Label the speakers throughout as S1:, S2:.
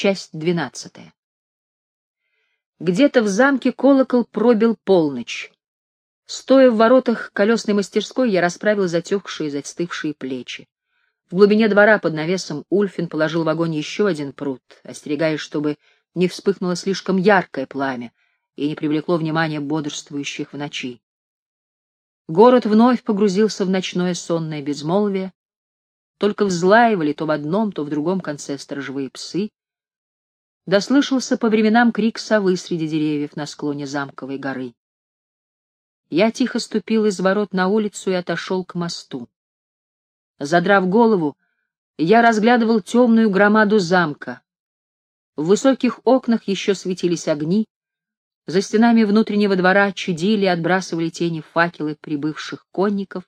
S1: Часть двенадцатая. Где-то в замке колокол пробил полночь. Стоя в воротах колесной мастерской, я расправил затекшие, застывшие плечи. В глубине двора под навесом Ульфин положил в огонь еще один пруд, остерегаясь, чтобы не вспыхнуло слишком яркое пламя и не привлекло внимание бодрствующих в ночи. Город вновь погрузился в ночное сонное безмолвие, только взлаивали то в одном, то в другом конце сторожевые псы. Дослышался по временам крик совы среди деревьев на склоне замковой горы. Я тихо ступил из ворот на улицу и отошел к мосту. Задрав голову, я разглядывал темную громаду замка. В высоких окнах еще светились огни, за стенами внутреннего двора чудили и отбрасывали тени факелы прибывших конников.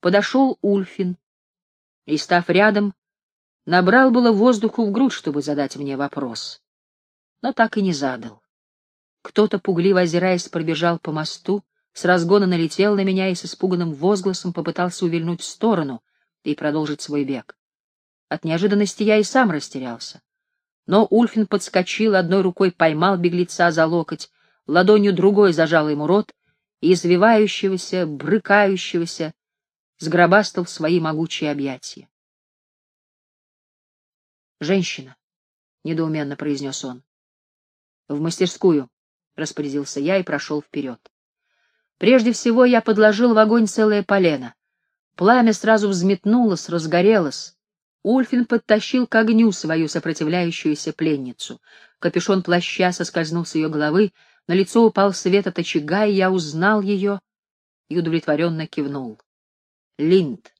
S1: Подошел Ульфин и, став рядом, набрал было воздуху в грудь, чтобы задать мне вопрос, но так и не задал. Кто-то, пугливо озираясь, пробежал по мосту, с разгона налетел на меня и с испуганным возгласом попытался увильнуть в сторону и продолжить свой бег. От неожиданности я и сам растерялся. Но Ульфин подскочил, одной рукой поймал беглеца за локоть, ладонью другой зажал ему рот и извивающегося, брыкающегося сгробастал в свои могучие объятия. «Женщина», — недоуменно произнес он. «В мастерскую», — распорядился я и прошел вперед. Прежде всего я подложил в огонь целое полено. Пламя сразу взметнулось, разгорелось. Ульфин подтащил к огню свою сопротивляющуюся пленницу. Капюшон плаща соскользнул с ее головы, на лицо упал свет от очага, и я узнал ее и удовлетворенно кивнул. Линд.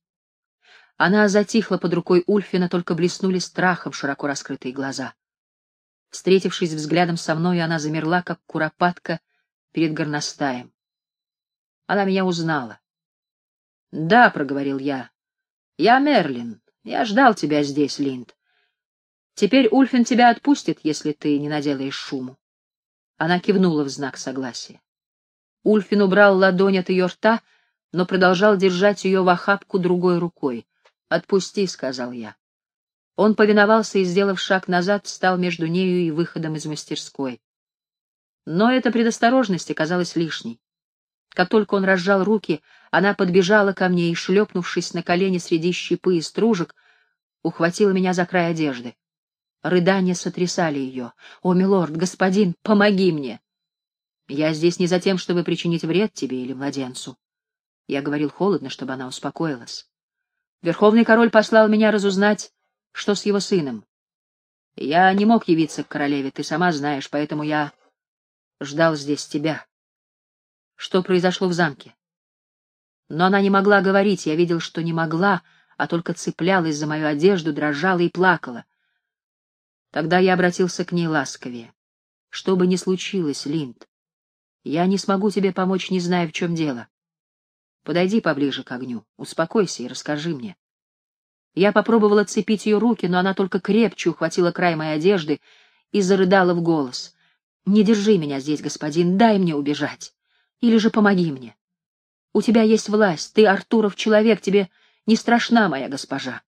S1: Она затихла под рукой Ульфина, только блеснули страхом широко раскрытые глаза. Встретившись взглядом со мной, она замерла, как куропатка перед горностаем. Она меня узнала. — Да, — проговорил я. — Я Мерлин. Я ждал тебя здесь, Линд. Теперь Ульфин тебя отпустит, если ты не наделаешь шуму. Она кивнула в знак согласия. Ульфин убрал ладонь от ее рта, но продолжал держать ее в охапку другой рукой. «Отпусти», — сказал я. Он повиновался и, сделав шаг назад, встал между нею и выходом из мастерской. Но эта предосторожность оказалась лишней. Как только он разжал руки, она подбежала ко мне и, шлепнувшись на колени среди щепы и стружек, ухватила меня за край одежды. Рыдания сотрясали ее. «О, милорд, господин, помоги мне!» «Я здесь не за тем, чтобы причинить вред тебе или младенцу». Я говорил холодно, чтобы она успокоилась. Верховный король послал меня разузнать, что с его сыном? Я не мог явиться к королеве, ты сама знаешь, поэтому я ждал здесь тебя. Что произошло в замке? Но она не могла говорить, я видел, что не могла, а только цеплялась за мою одежду, дрожала и плакала. Тогда я обратился к ней ласковее. Что бы ни случилось, Линд, я не смогу тебе помочь, не зная, в чем дело. Подойди поближе к огню, успокойся и расскажи мне. Я попробовала отцепить ее руки, но она только крепче ухватила край моей одежды и зарыдала в голос. «Не держи меня здесь, господин, дай мне убежать. Или же помоги мне. У тебя есть власть, ты Артуров человек, тебе не страшна моя госпожа.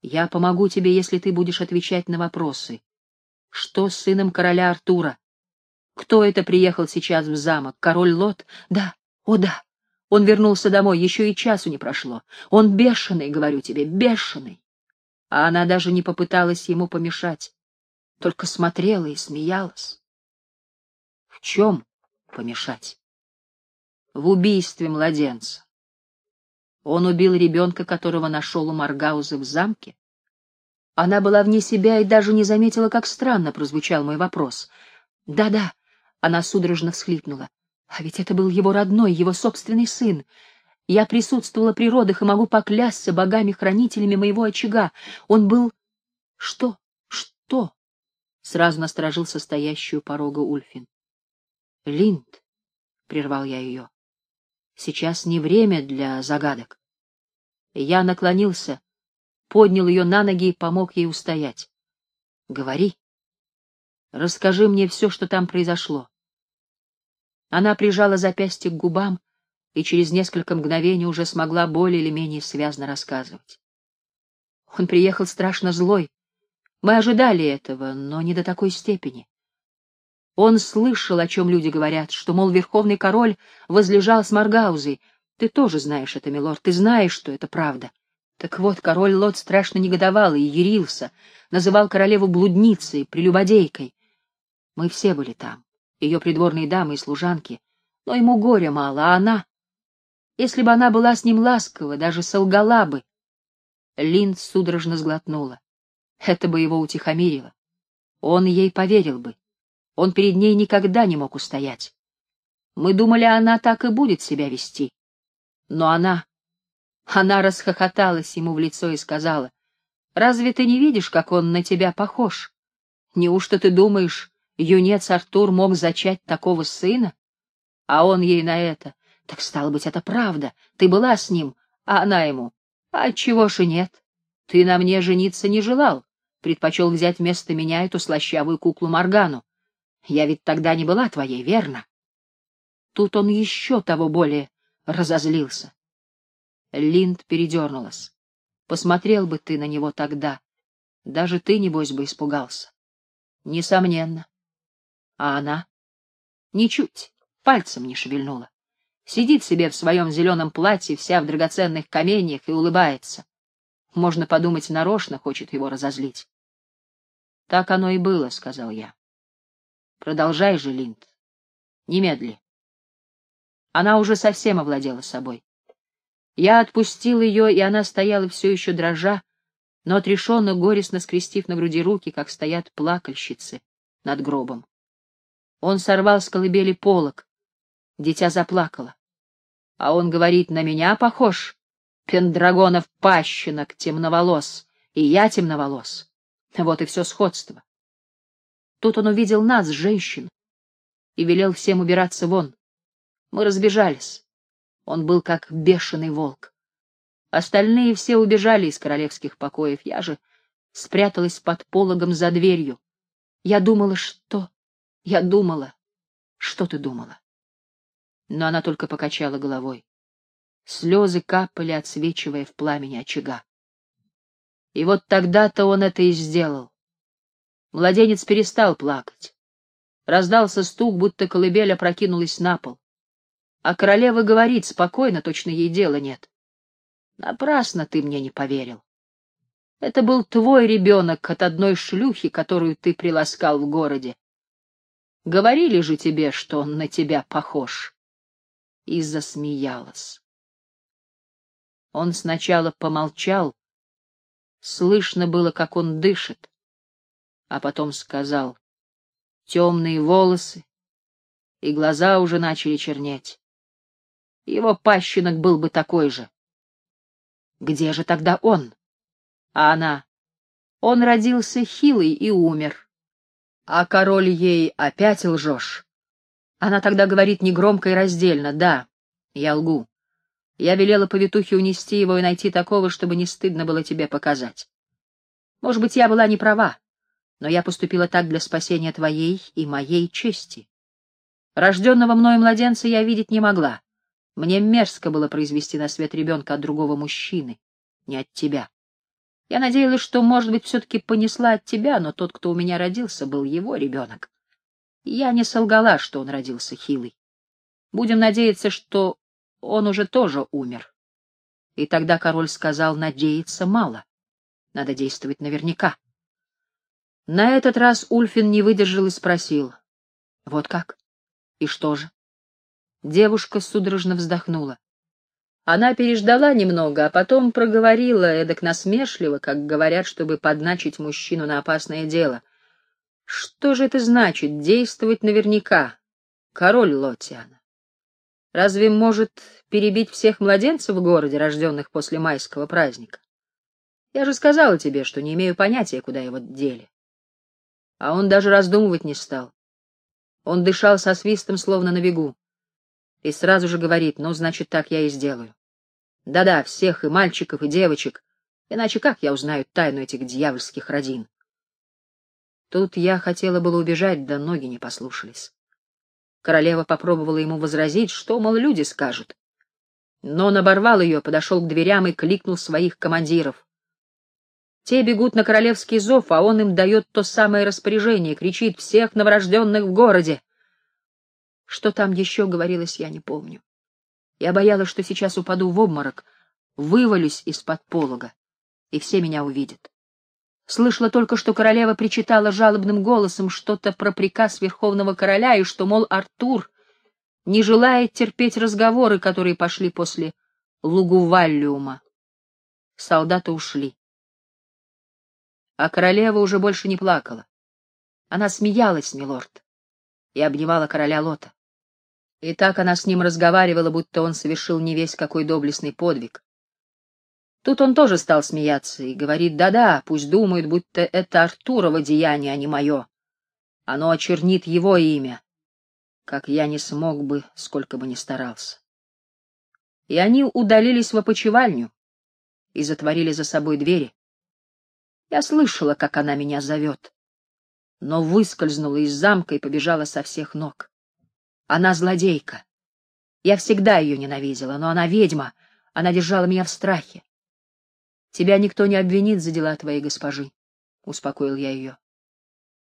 S1: Я помогу тебе, если ты будешь отвечать на вопросы. Что с сыном короля Артура? Кто это приехал сейчас в замок? Король Лот? Да, о да. Он вернулся домой, еще и часу не прошло. Он бешеный, говорю тебе, бешеный. А она даже не попыталась ему помешать, только смотрела и смеялась. В чем помешать? В убийстве младенца. Он убил ребенка, которого нашел у Маргауза в замке. Она была вне себя и даже не заметила, как странно прозвучал мой вопрос. «Да-да», — она судорожно всхлипнула. А ведь это был его родной, его собственный сын. Я присутствовала при родах и могу поклясться богами-хранителями моего очага. Он был... Что? Что? Сразу насторожился стоящую порога Ульфин. Линд, — прервал я ее, — сейчас не время для загадок. Я наклонился, поднял ее на ноги и помог ей устоять. — Говори. Расскажи мне все, что там произошло. Она прижала запястье к губам и через несколько мгновений уже смогла более или менее связно рассказывать. Он приехал страшно злой, Мы ожидали этого, но не до такой степени. Он слышал, о чем люди говорят, что, мол, верховный король возлежал с Маргаузой. Ты тоже знаешь это, милорд, ты знаешь, что это правда. Так вот, король Лот страшно негодовал и ярился, называл королеву блудницей, прелюбодейкой. Мы все были там, ее придворные дамы и служанки, но ему горя мало, а она... Если бы она была с ним ласкова, даже солгала бы. Линд судорожно сглотнула. Это бы его утихомирило. Он ей поверил бы. Он перед ней никогда не мог устоять. Мы думали, она так и будет себя вести. Но она... Она расхохоталась ему в лицо и сказала, «Разве ты не видишь, как он на тебя похож? Неужто ты думаешь, юнец Артур мог зачать такого сына?» А он ей на это, «Так, стало быть, это правда, ты была с ним, а она ему, а чего ж и нет? Ты на мне жениться не желал, предпочел взять вместо меня эту слащавую куклу Моргану. Я ведь тогда не была твоей, верно? Тут он еще того более разозлился. Линд передернулась. Посмотрел бы ты на него тогда. Даже ты, небось, бы испугался. Несомненно. А она? Ничуть, пальцем не шевельнула. Сидит себе в своем зеленом платье, вся в драгоценных каменьях, и улыбается. Можно подумать, нарочно хочет его разозлить. — Так оно и было, — сказал я. — Продолжай же, Линд. Немедли. Она уже совсем овладела собой. Я отпустил ее, и она стояла все еще дрожа, но отрешенно, горестно скрестив на груди руки, как стоят плакальщицы над гробом. Он сорвал с колыбели полок. Дитя заплакало. А он говорит, на меня похож? Пендрагонов пащенок темноволос, и я темноволос. Вот и все сходство. Тут он увидел нас, женщин, и велел всем убираться вон. Мы разбежались. Он был как бешеный волк. Остальные все убежали из королевских покоев. Я же спряталась под пологом за дверью. Я думала, что... Я думала... Что ты думала? Но она только покачала головой. Слезы капали, отсвечивая в пламени очага. И вот тогда-то он это и сделал. Младенец перестал плакать. Раздался стук, будто колыбель опрокинулась на пол. А королева говорит спокойно, точно ей дела нет. Напрасно ты мне не поверил. Это был твой ребенок от одной шлюхи, которую ты приласкал в городе. Говорили же тебе, что он на тебя похож. И засмеялась. Он сначала помолчал, слышно было, как он дышит, а потом сказал, темные волосы, и глаза уже начали чернеть. Его пащенок был бы такой же. Где же тогда он? А она? Он родился хилый и умер. А король ей опять лжешь. Она тогда говорит негромко и раздельно. Да, я лгу. Я велела повитухе унести его и найти такого, чтобы не стыдно было тебе показать. Может быть, я была не права, но я поступила так для спасения твоей и моей чести. Рожденного мною младенца я видеть не могла. Мне мерзко было произвести на свет ребенка от другого мужчины, не от тебя. Я надеялась, что, может быть, все-таки понесла от тебя, но тот, кто у меня родился, был его ребенок. Я не солгала, что он родился хилый. Будем надеяться, что он уже тоже умер. И тогда король сказал, надеяться мало. Надо действовать наверняка. На этот раз Ульфин не выдержал и спросил. — Вот как? И что же? Девушка судорожно вздохнула. Она переждала немного, а потом проговорила эдак насмешливо, как говорят, чтобы подначить мужчину на опасное дело. Что же это значит — действовать наверняка? Король Лотиана. Разве может перебить всех младенцев в городе, рожденных после майского праздника? Я же сказала тебе, что не имею понятия, куда его дели. А он даже раздумывать не стал. Он дышал со свистом, словно на бегу и сразу же говорит, ну, значит, так я и сделаю. Да-да, всех, и мальчиков, и девочек, иначе как я узнаю тайну этих дьявольских родин? Тут я хотела было убежать, да ноги не послушались. Королева попробовала ему возразить, что, мол, люди скажут. Но он оборвал ее, подошел к дверям и кликнул своих командиров. Те бегут на королевский зов, а он им дает то самое распоряжение, кричит всех новорожденных в городе. Что там еще говорилось, я не помню. Я боялась, что сейчас упаду в обморок, вывалюсь из-под полога, и все меня увидят. Слышала только, что королева причитала жалобным голосом что-то про приказ верховного короля, и что, мол, Артур не желает терпеть разговоры, которые пошли после Лугуваллиума. Солдаты ушли. А королева уже больше не плакала. Она смеялась, милорд, и обнимала короля Лота. И так она с ним разговаривала, будто он совершил не весь какой доблестный подвиг. Тут он тоже стал смеяться и говорит, да-да, пусть думают, будто это Артурово деяние, а не мое. Оно очернит его имя, как я не смог бы, сколько бы ни старался. И они удалились в опочивальню и затворили за собой двери. Я слышала, как она меня зовет, но выскользнула из замка и побежала со всех ног. Она злодейка. Я всегда ее ненавидела, но она ведьма, она держала меня в страхе. Тебя никто не обвинит за дела твоей госпожи, — успокоил я ее.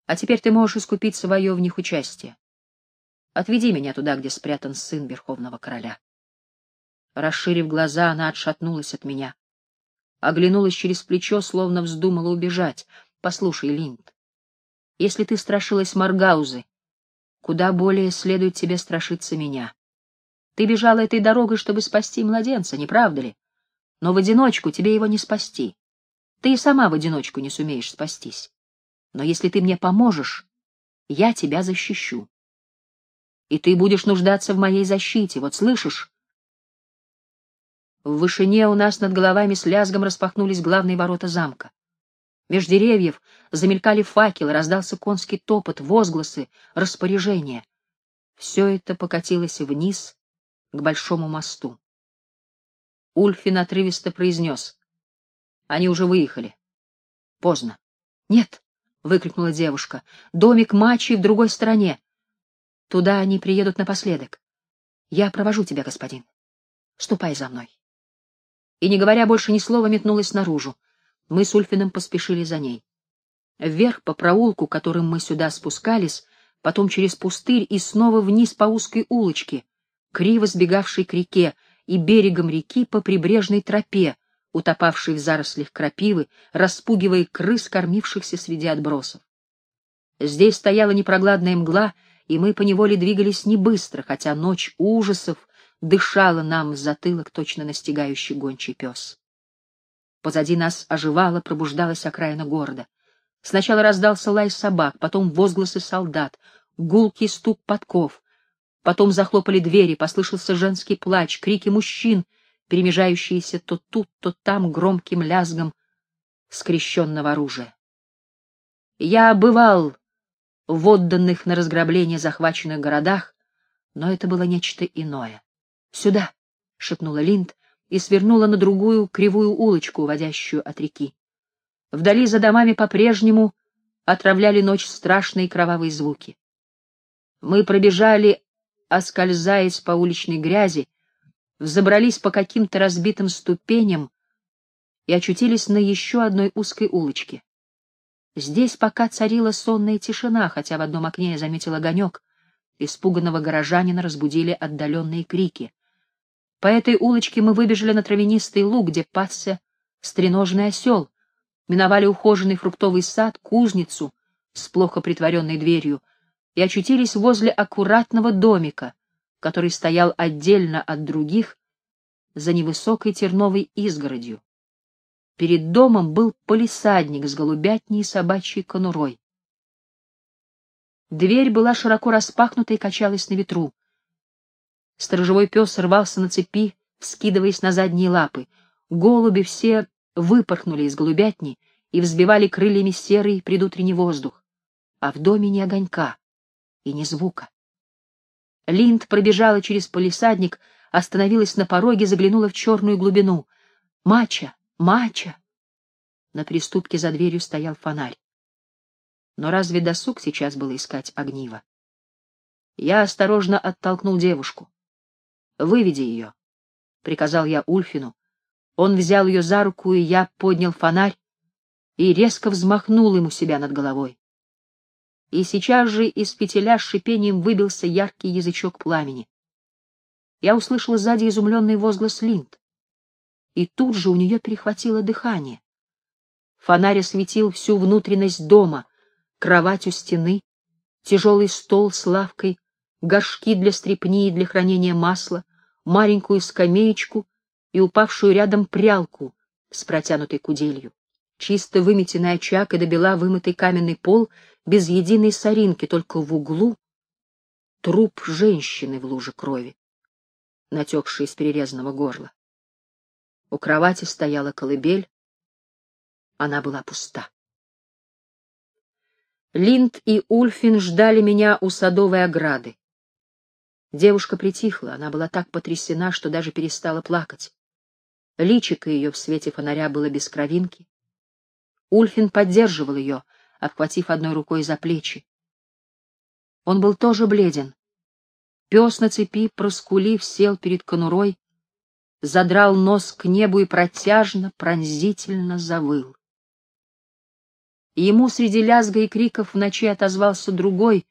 S1: А теперь ты можешь искупить свое в них участие. Отведи меня туда, где спрятан сын верховного короля. Расширив глаза, она отшатнулась от меня. Оглянулась через плечо, словно вздумала убежать. Послушай, Линд, если ты страшилась Маргаузы, Куда более следует тебе страшиться меня. Ты бежала этой дорогой, чтобы спасти младенца, не правда ли? Но в одиночку тебе его не спасти. Ты и сама в одиночку не сумеешь спастись. Но если ты мне поможешь, я тебя защищу. И ты будешь нуждаться в моей защите, вот слышишь? В вышине у нас над головами с лязгом распахнулись главные ворота замка. Меж деревьев замелькали факелы, раздался конский топот, возгласы, распоряжения. Все это покатилось вниз к большому мосту. Ульфин отрывисто произнес. Они уже выехали. Поздно. Нет, — выкрикнула девушка. Домик Мачи в другой стороне. Туда они приедут напоследок. Я провожу тебя, господин. Ступай за мной. И, не говоря больше ни слова, метнулась наружу. Мы с Ульфиным поспешили за ней. Вверх по проулку, которым мы сюда спускались, потом через пустырь и снова вниз по узкой улочке, криво сбегавшей к реке, и берегом реки по прибрежной тропе, утопавшей в зарослях крапивы, распугивая крыс, кормившихся среди отбросов. Здесь стояла непроглядная мгла, и мы поневоле двигались не быстро, хотя ночь ужасов дышала нам в затылок точно настигающий гончий пес. Позади нас оживала, пробуждалась окраина города. Сначала раздался лай собак, потом возгласы солдат, гулкий стук подков. Потом захлопали двери, послышался женский плач, крики мужчин, перемежающиеся то тут, то там громким лязгом скрещенного оружия. Я бывал в отданных на разграбление захваченных городах, но это было нечто иное. «Сюда!» — шепнула Линд, и свернула на другую кривую улочку, уводящую от реки. Вдали за домами по-прежнему отравляли ночь страшные кровавые звуки. Мы пробежали, оскользаясь по уличной грязи, взобрались по каким-то разбитым ступеням и очутились на еще одной узкой улочке. Здесь пока царила сонная тишина, хотя в одном окне я заметил огонек. Испуганного горожанина разбудили отдаленные крики. По этой улочке мы выбежали на травянистый луг, где пасся стреножный осел, миновали ухоженный фруктовый сад, кузницу с плохо притворенной дверью и очутились возле аккуратного домика, который стоял отдельно от других за невысокой терновой изгородью. Перед домом был полисадник с голубятней и собачьей конурой. Дверь была широко распахнута и качалась на ветру. Сторожевой пес рвался на цепи, вскидываясь на задние лапы. Голуби все выпорхнули из голубятни и взбивали крыльями серый предутренний воздух. А в доме ни огонька и ни звука. Линд пробежала через полисадник, остановилась на пороге, заглянула в черную глубину. «Мача! Мача!» На приступке за дверью стоял фонарь. Но разве досуг сейчас было искать огниво? Я осторожно оттолкнул девушку. Выведи ее, — приказал я Ульфину. Он взял ее за руку, и я поднял фонарь и резко взмахнул ему себя над головой. И сейчас же из петеля с шипением выбился яркий язычок пламени. Я услышала сзади изумленный возглас Линд. И тут же у нее перехватило дыхание. Фонарь осветил всю внутренность дома, кровать у стены, тяжелый стол с лавкой, горшки для стрепни и для хранения масла, маленькую скамеечку и упавшую рядом прялку с протянутой куделью. Чисто выметенный очаг и добела вымытый каменный пол без единой соринки, только в углу труп женщины в луже крови, натекшей из перерезанного горла. У кровати стояла колыбель, она была пуста. Линд и Ульфин ждали меня у садовой ограды. Девушка притихла, она была так потрясена, что даже перестала плакать. Личико ее в свете фонаря было без кровинки. Ульфин поддерживал ее, обхватив одной рукой за плечи. Он был тоже бледен. Пес на цепи, проскулив, сел перед конурой, задрал нос к небу и протяжно, пронзительно завыл. Ему среди лязга и криков в ночи отозвался другой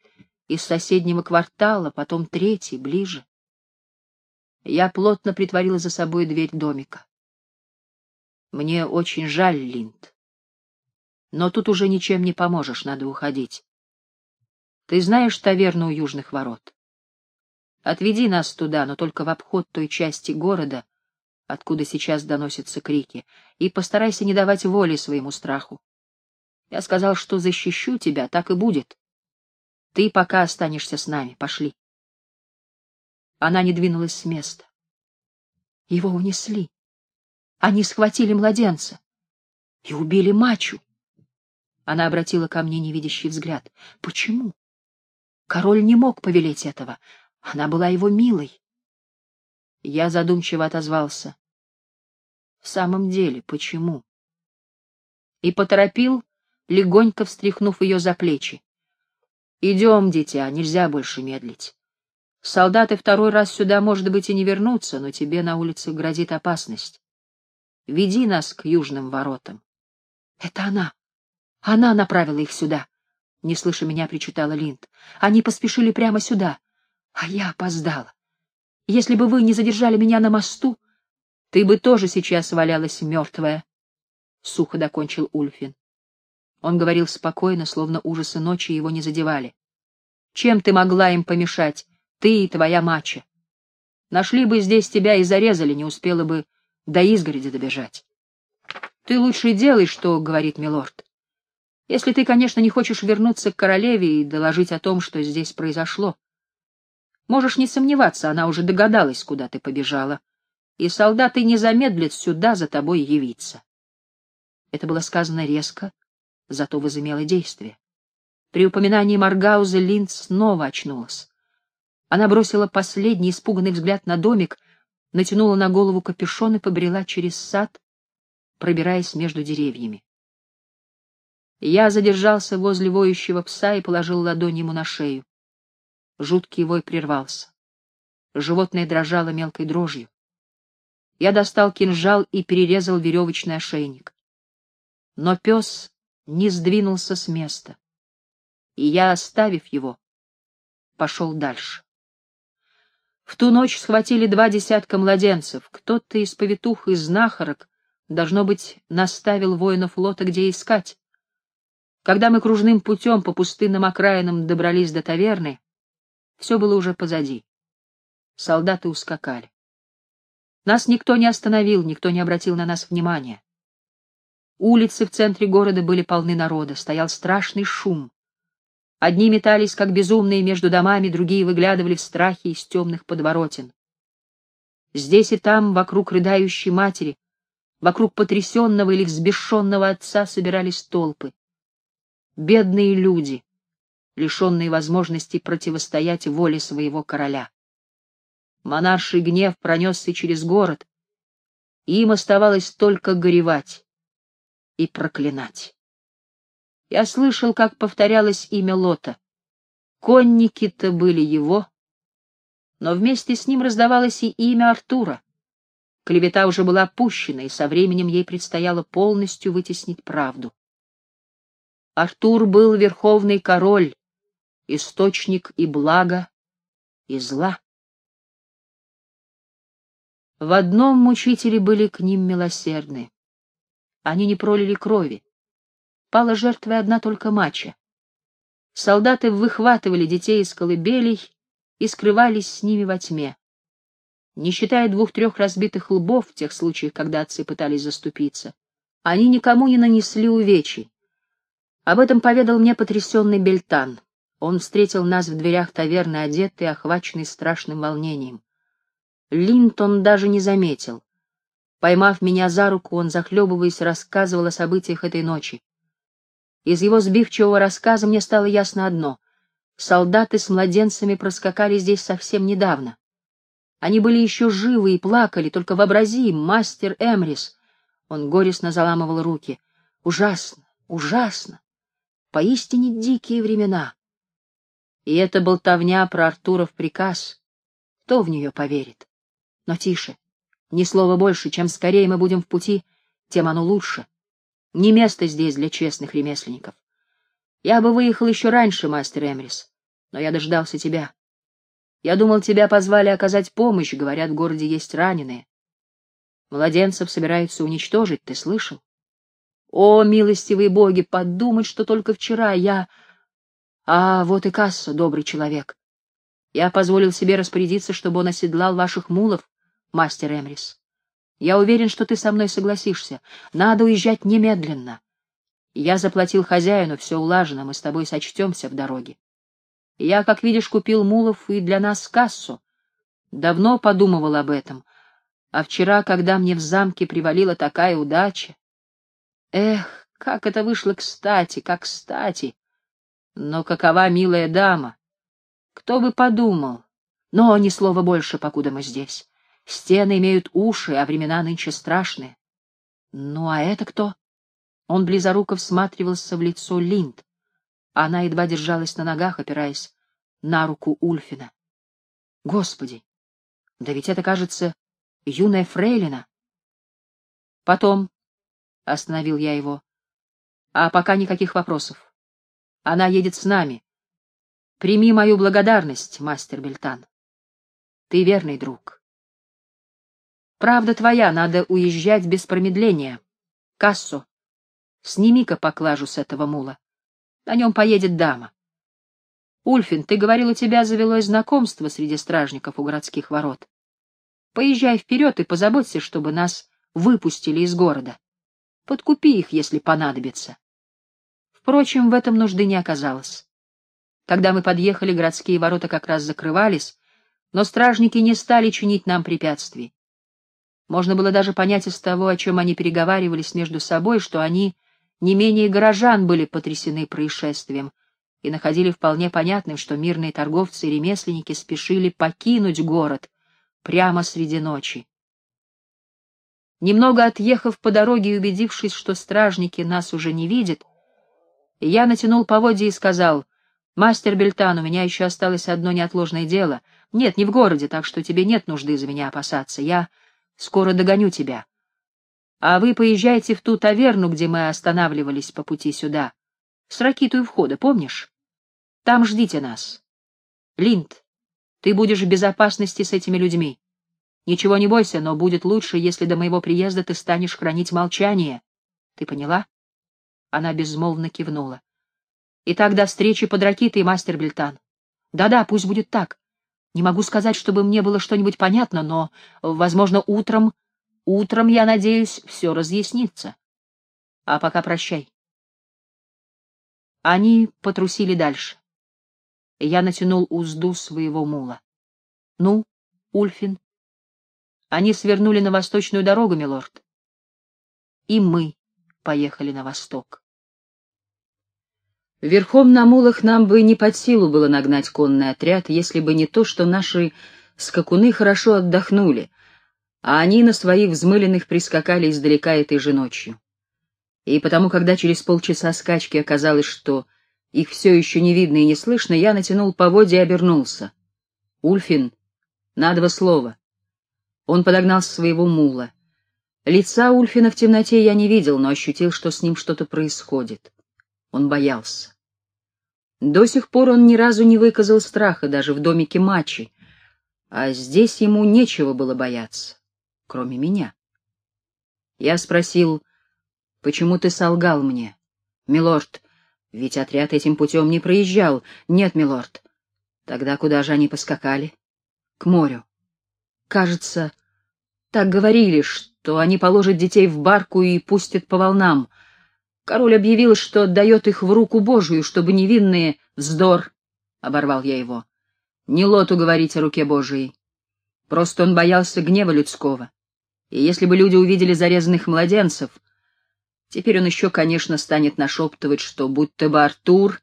S1: из соседнего квартала, потом третий, ближе. Я плотно притворила за собой дверь домика. Мне очень жаль, Линд. Но тут уже ничем не поможешь, надо уходить. Ты знаешь таверну у южных ворот? Отведи нас туда, но только в обход той части города, откуда сейчас доносятся крики, и постарайся не давать воли своему страху. Я сказал, что защищу тебя, так и будет. Ты пока останешься с нами, пошли. Она не двинулась с места. Его унесли. Они схватили младенца и убили мачу. Она обратила ко мне невидящий взгляд. Почему? Король не мог повелеть этого. Она была его милой. Я задумчиво отозвался. В самом деле, почему? И поторопил, легонько встряхнув ее за плечи. Идем, дитя, нельзя больше медлить. Солдаты второй раз сюда, может быть, и не вернутся, но тебе на улице грозит опасность. Веди нас к южным воротам. Это она. Она направила их сюда. Не слыша меня, причитала Линд. Они поспешили прямо сюда. А я опоздала. Если бы вы не задержали меня на мосту, ты бы тоже сейчас валялась мертвая. Сухо докончил Ульфин. Он говорил спокойно, словно ужасы ночи его не задевали. Чем ты могла им помешать, ты и твоя мача? Нашли бы здесь тебя и зарезали, не успела бы до изгороди добежать. Ты лучше делай, что говорит милорд. Если ты, конечно, не хочешь вернуться к королеве и доложить о том, что здесь произошло. Можешь не сомневаться, она уже догадалась, куда ты побежала, и солдаты не замедлят сюда за тобой явиться. Это было сказано резко, зато возымело действие. При упоминании Маргауза Линд снова очнулась. Она бросила последний испуганный взгляд на домик — натянула на голову капюшон и побрела через сад, пробираясь между деревьями. Я задержался возле воющего пса и положил ладонь ему на шею. Жуткий вой прервался. Животное дрожало мелкой дрожью. Я достал кинжал и перерезал веревочный ошейник. Но пес не сдвинулся с места, и я, оставив его, пошел дальше. В ту ночь схватили два десятка младенцев. Кто-то из повитух и знахарок, должно быть, наставил воинов флота, где искать. Когда мы кружным путем по пустынным окраинам добрались до таверны, все было уже позади. Солдаты ускакали. Нас никто не остановил, никто не обратил на нас внимания. Улицы в центре города были полны народа, стоял страшный шум. Одни метались, как безумные, между домами, другие выглядывали в страхе из темных подворотен. Здесь и там, вокруг рыдающей матери, вокруг потрясенного или взбешенного отца собирались толпы. Бедные люди, лишенные возможности противостоять воле своего короля. Монарший гнев пронесся через город, и им оставалось только горевать и проклинать. Я слышал, как повторялось имя Лота. Конники-то были его, но вместе с ним раздавалось и имя Артура. Клевета уже была пущена, и со временем ей предстояло полностью вытеснить правду. Артур был верховный король, источник и блага, и зла. В одном мучители были к ним милосердны. Они не пролили крови. Пала жертвой одна только мача. Солдаты выхватывали детей из колыбелей и скрывались с ними во тьме. Не считая двух-трех разбитых лбов в тех случаях, когда отцы пытались заступиться, они никому не нанесли увечий. Об этом поведал мне потрясенный Бельтан. Он встретил нас в дверях таверны, одетый, охваченный страшным волнением. Линтон даже не заметил. Поймав меня за руку, он, захлебываясь, рассказывал о событиях этой ночи. Из его сбивчивого рассказа мне стало ясно одно — солдаты с младенцами проскакали здесь совсем недавно. Они были еще живы и плакали, только вообрази, мастер Эмрис. Он горестно заламывал руки. Ужасно, ужасно. Поистине дикие времена. И эта болтовня про Артуров приказ. Кто в нее поверит? Но тише. Ни слова больше. Чем скорее мы будем в пути, тем оно лучше. Не место здесь для честных ремесленников. Я бы выехал еще раньше, мастер Эмрис, но я дождался тебя. Я думал, тебя позвали оказать помощь, говорят, в городе есть раненые. Младенцев собираются уничтожить, ты слышал? О, милостивые боги, подумать, что только вчера я... А, вот и Кассо, добрый человек. Я позволил себе распорядиться, чтобы он оседлал ваших мулов, мастер Эмрис. Я уверен, что ты со мной согласишься. Надо уезжать немедленно. Я заплатил хозяину, все улажено, мы с тобой сочтемся в дороге. Я, как видишь, купил мулов и для нас кассу. Давно подумывал об этом. А вчера, когда мне в замке привалила такая удача... Эх, как это вышло кстати, как кстати! Но какова милая дама! Кто бы подумал! Но ни слова больше, покуда мы здесь. Стены имеют уши, а времена нынче страшные. Ну, а это кто? Он близоруко всматривался в лицо Линд. Она едва держалась на ногах, опираясь на руку Ульфина. Господи! Да ведь это, кажется, юная фрейлина. Потом, — остановил я его, — а пока никаких вопросов. Она едет с нами. Прими мою благодарность, мастер Бельтан. Ты верный друг. Правда твоя, надо уезжать без промедления. Кассу, сними-ка поклажу с этого мула. На нем поедет дама. Ульфин, ты говорил, у тебя завелось знакомство среди стражников у городских ворот. Поезжай вперед и позаботься, чтобы нас выпустили из города. Подкупи их, если понадобится. Впрочем, в этом нужды не оказалось. Когда мы подъехали, городские ворота как раз закрывались, но стражники не стали чинить нам препятствий. Можно было даже понять из того, о чем они переговаривались между собой, что они не менее горожан были потрясены происшествием и находили вполне понятным, что мирные торговцы и ремесленники спешили покинуть город прямо среди ночи. Немного отъехав по дороге и убедившись, что стражники нас уже не видят, я натянул поводья и сказал, «Мастер Бельтан, у меня еще осталось одно неотложное дело. Нет, не в городе, так что тебе нет нужды за меня опасаться. Я скоро догоню тебя. А вы поезжайте в ту таверну, где мы останавливались по пути сюда. С ракитой у входа, помнишь? Там ждите нас. Линд, ты будешь в безопасности с этими людьми. Ничего не бойся, но будет лучше, если до моего приезда ты станешь хранить молчание. Ты поняла? Она безмолвно кивнула. Итак, до встречи под ракитой, мастер Бельтан. Да-да, пусть будет так. Не могу сказать, чтобы мне было что-нибудь понятно, но, возможно, утром Утром, я надеюсь, все разъяснится. А пока прощай. Они потрусили дальше. Я натянул узду своего мула. Ну, Ульфин. Они свернули на восточную дорогу, милорд. И мы поехали на восток. Верхом на мулах нам бы не под силу было нагнать конный отряд, если бы не то, что наши скакуны хорошо отдохнули — а они на своих взмыленных прискакали издалека этой же ночью. И потому, когда через полчаса скачки оказалось, что их все еще не видно и не слышно, я натянул поводья и обернулся. «Ульфин, на два слова». Он подогнал своего мула. Лица Ульфина в темноте я не видел, но ощутил, что с ним что-то происходит. Он боялся. До сих пор он ни разу не выказал страха даже в домике Мачи, а здесь ему нечего было бояться, кроме меня. Я спросил, почему ты солгал мне? Милорд, ведь отряд этим путем не проезжал. Нет, милорд. Тогда куда же они поскакали? К морю. Кажется, так говорили, что они положат детей в барку и пустят по волнам. Король объявил, что отдает их в руку Божию, чтобы невинные... Вздор! — оборвал я его. Не лоту говорить о руке Божией. Просто он боялся гнева людского. И если бы люди увидели зарезанных младенцев, Теперь он еще, конечно, станет нашептывать, что будто бы Артур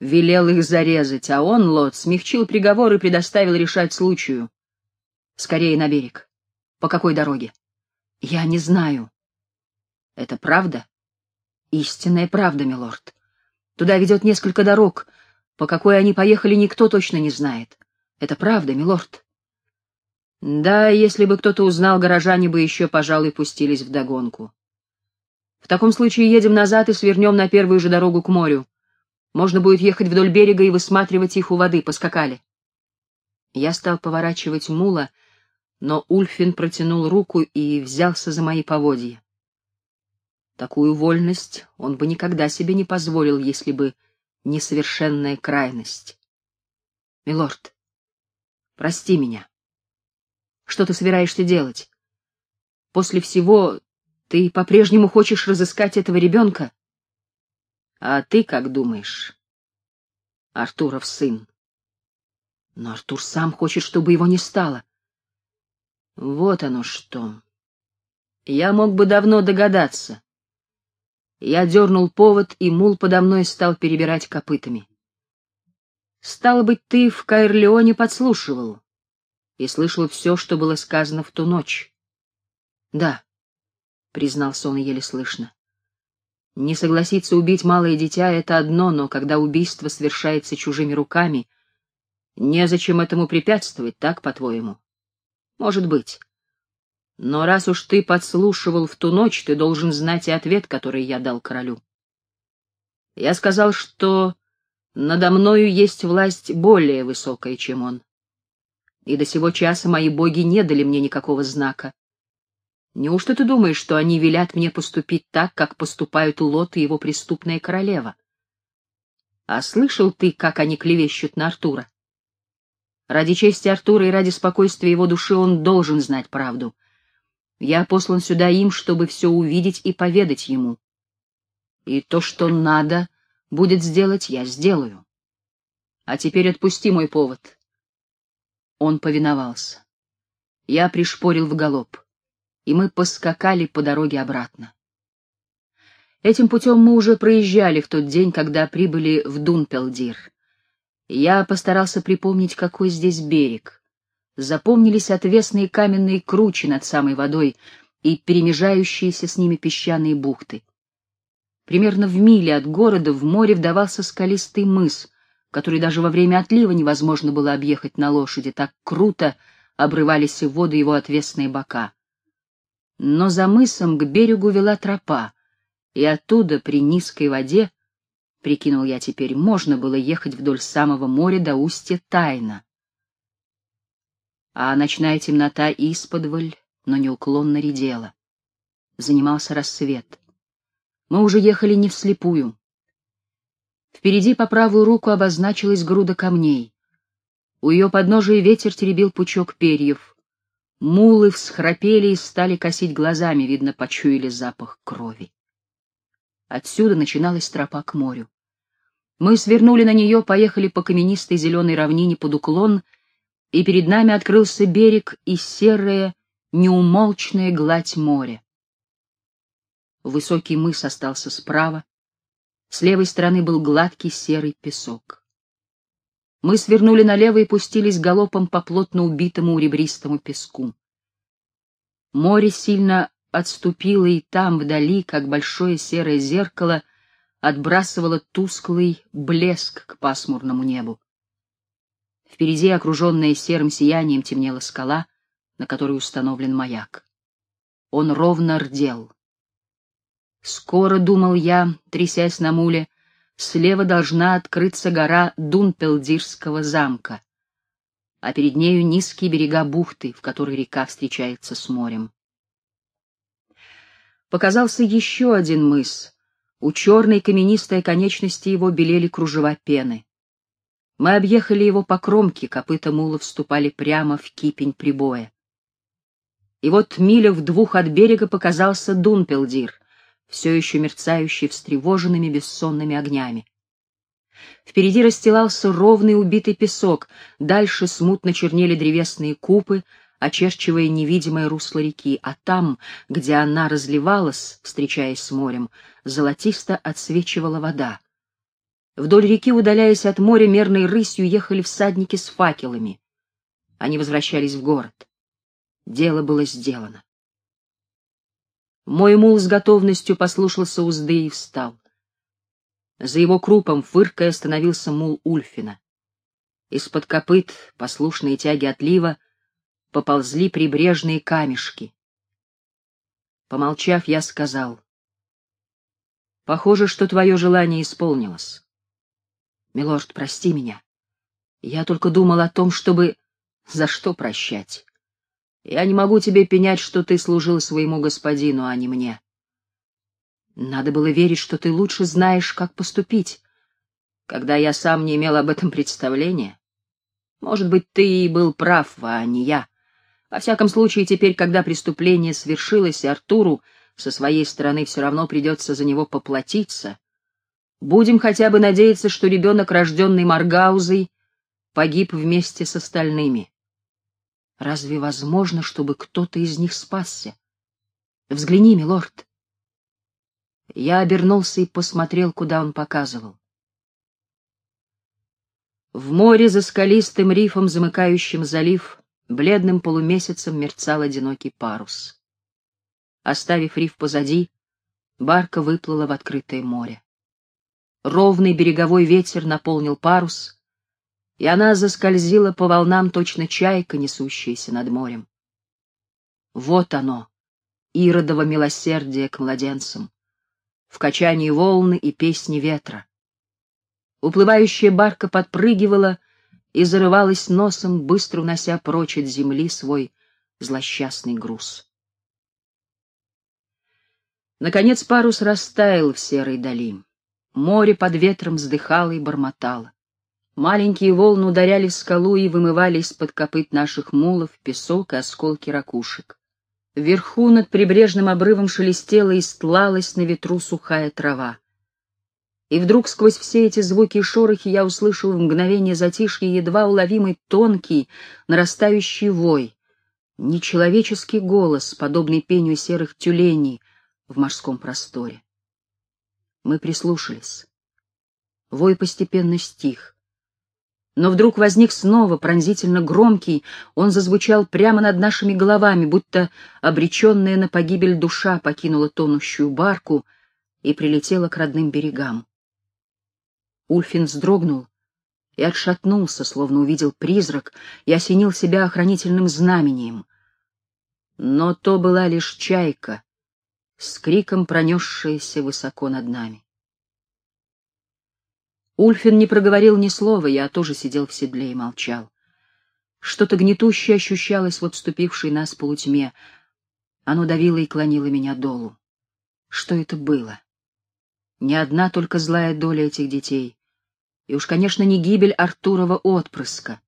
S1: велел их зарезать, а он, Лот, смягчил приговор и предоставил решать случаю. Скорее на берег. По какой дороге? Я не знаю. Это правда? Истинная правда, милорд. Туда ведет несколько дорог. По какой они поехали, никто точно не знает. Это правда, милорд. Да, если бы кто-то узнал, горожане бы еще, пожалуй, пустились в догонку. В таком случае едем назад и свернем на первую же дорогу к морю. Можно будет ехать вдоль берега и высматривать их у воды. Поскакали. Я стал поворачивать мула, но Ульфин протянул руку и взялся за мои поводья. Такую вольность он бы никогда себе не позволил, если бы не совершенная крайность. Милорд, прости меня. Что ты собираешься делать? После всего ты по-прежнему хочешь разыскать этого ребенка? А ты как думаешь? Артуров сын. Но Артур сам хочет, чтобы его не стало. Вот оно что. Я мог бы давно догадаться. Я дернул повод, и мул подо мной стал перебирать копытами. Стало быть, ты в Кайрлеоне подслушивал и слышал все, что было сказано в ту ночь. Да. — признался он еле слышно. Не согласиться убить малое дитя — это одно, но когда убийство совершается чужими руками, незачем этому препятствовать, так, по-твоему? Может быть. Но раз уж ты подслушивал в ту ночь, ты должен знать и ответ, который я дал королю. Я сказал, что надо мною есть власть более высокая, чем он. И до сего часа мои боги не дали мне никакого знака, Неужто ты думаешь, что они велят мне поступить так, как поступают Лот и его преступная королева? А слышал ты, как они клевещут на Артура? Ради чести Артура и ради спокойствия его души он должен знать правду. Я послан сюда им, чтобы все увидеть и поведать ему. И то, что надо будет сделать, я сделаю. А теперь отпусти мой повод. Он повиновался. Я пришпорил в галоп и мы поскакали по дороге обратно. Этим путем мы уже проезжали в тот день, когда прибыли в Дунпелдир. Я постарался припомнить, какой здесь берег. Запомнились отвесные каменные кручи над самой водой и перемежающиеся с ними песчаные бухты. Примерно в миле от города в море вдавался скалистый мыс, который даже во время отлива невозможно было объехать на лошади, так круто обрывались в воду его отвесные бока но за мысом к берегу вела тропа, и оттуда при низкой воде, прикинул я теперь, можно было ехать вдоль самого моря до устья Тайна. А ночная темнота исподволь, но неуклонно редела. Занимался рассвет. Мы уже ехали не вслепую. Впереди по правую руку обозначилась груда камней. У ее подножия ветер теребил пучок перьев. Мулы всхрапели и стали косить глазами, видно, почуяли запах крови. Отсюда начиналась тропа к морю. Мы свернули на нее, поехали по каменистой зеленой равнине под уклон, и перед нами открылся берег и серая, неумолчная гладь моря. Высокий мыс остался справа, с левой стороны был гладкий серый песок. Мы свернули налево и пустились галопом по плотно убитому ребристому песку. Море сильно отступило, и там, вдали, как большое серое зеркало, отбрасывало тусклый блеск к пасмурному небу. Впереди, окруженная серым сиянием, темнела скала, на которой установлен маяк. Он ровно рдел. Скоро, думал я, трясясь на муле, слева должна открыться гора Дунпелдирского замка, а перед нею низкие берега бухты, в которой река встречается с морем. Показался еще один мыс. У черной каменистой конечности его белели кружева пены. Мы объехали его по кромке, копыта мула вступали прямо в кипень прибоя. И вот миля в двух от берега показался Дунпелдир, все еще мерцающий встревоженными бессонными огнями. Впереди расстилался ровный убитый песок, дальше смутно чернели древесные купы, очерчивая невидимое русло реки, а там, где она разливалась, встречаясь с морем, золотисто отсвечивала вода. Вдоль реки, удаляясь от моря, мерной рысью ехали всадники с факелами. Они возвращались в город. Дело было сделано. Мой мул с готовностью послушался узды и встал. За его крупом, фыркая, остановился мул Ульфина. Из-под копыт, послушные тяги отлива, поползли прибрежные камешки. Помолчав, я сказал, «Похоже, что твое желание исполнилось. Милорд, прости меня. Я только думал о том, чтобы... За что прощать? Я не могу тебе пенять, что ты служил своему господину, а не мне. Надо было верить, что ты лучше знаешь, как поступить, когда я сам не имел об этом представления. Может быть, ты и был прав, а не я. Во всяком случае, теперь, когда преступление свершилось, и Артуру со своей стороны все равно придется за него поплатиться, Будем хотя бы надеяться, что ребенок, рожденный Маргаузой, погиб вместе с остальными. Разве возможно, чтобы кто-то из них спасся? Взгляни, милорд. Я обернулся и посмотрел, куда он показывал. В море за скалистым рифом, замыкающим залив, бледным полумесяцем мерцал одинокий парус. Оставив риф позади, барка выплыла в открытое море. Ровный береговой ветер наполнил парус, и она заскользила по волнам точно чайка, несущаяся над морем. Вот оно, иродово милосердие к младенцам, в качании волны и песни ветра. Уплывающая барка подпрыгивала и зарывалась носом, быстро унося прочь от земли свой злосчастный груз. Наконец парус растаял в серой дали. Море под ветром вздыхало и бормотало. Маленькие волны ударяли в скалу и вымывали из-под копыт наших мулов песок и осколки ракушек. Вверху над прибрежным обрывом шелестела и стлалась на ветру сухая трава. И вдруг сквозь все эти звуки и шорохи я услышал в мгновение затишья едва уловимый тонкий, нарастающий вой, нечеловеческий голос, подобный пению серых тюленей в морском просторе. Мы прислушались. Вой постепенно стих. Но вдруг возник снова пронзительно громкий, он зазвучал прямо над нашими головами, будто обреченная на погибель душа покинула тонущую барку и прилетела к родным берегам. Ульфин вздрогнул и отшатнулся, словно увидел призрак, и осенил себя охранительным знамением. Но то была лишь чайка, с криком пронесшаяся высоко над нами. Ульфин не проговорил ни слова, я тоже сидел в седле и молчал. Что-то гнетущее ощущалось в обступившей нас полутьме. Оно давило и клонило меня долу. Что это было? Не одна только злая доля этих детей. И уж, конечно, не гибель Артурова отпрыска.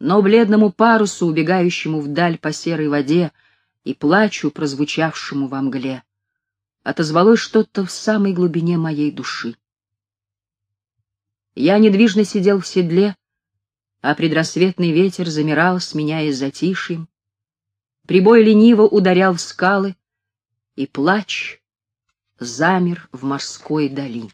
S1: Но бледному парусу, убегающему вдаль по серой воде, и плачу, прозвучавшему во мгле, отозвалось что-то в самой глубине моей души. Я недвижно сидел в седле, а предрассветный ветер замирал, сменяясь затишьем. Прибой лениво ударял в скалы, и плач замер в морской дали.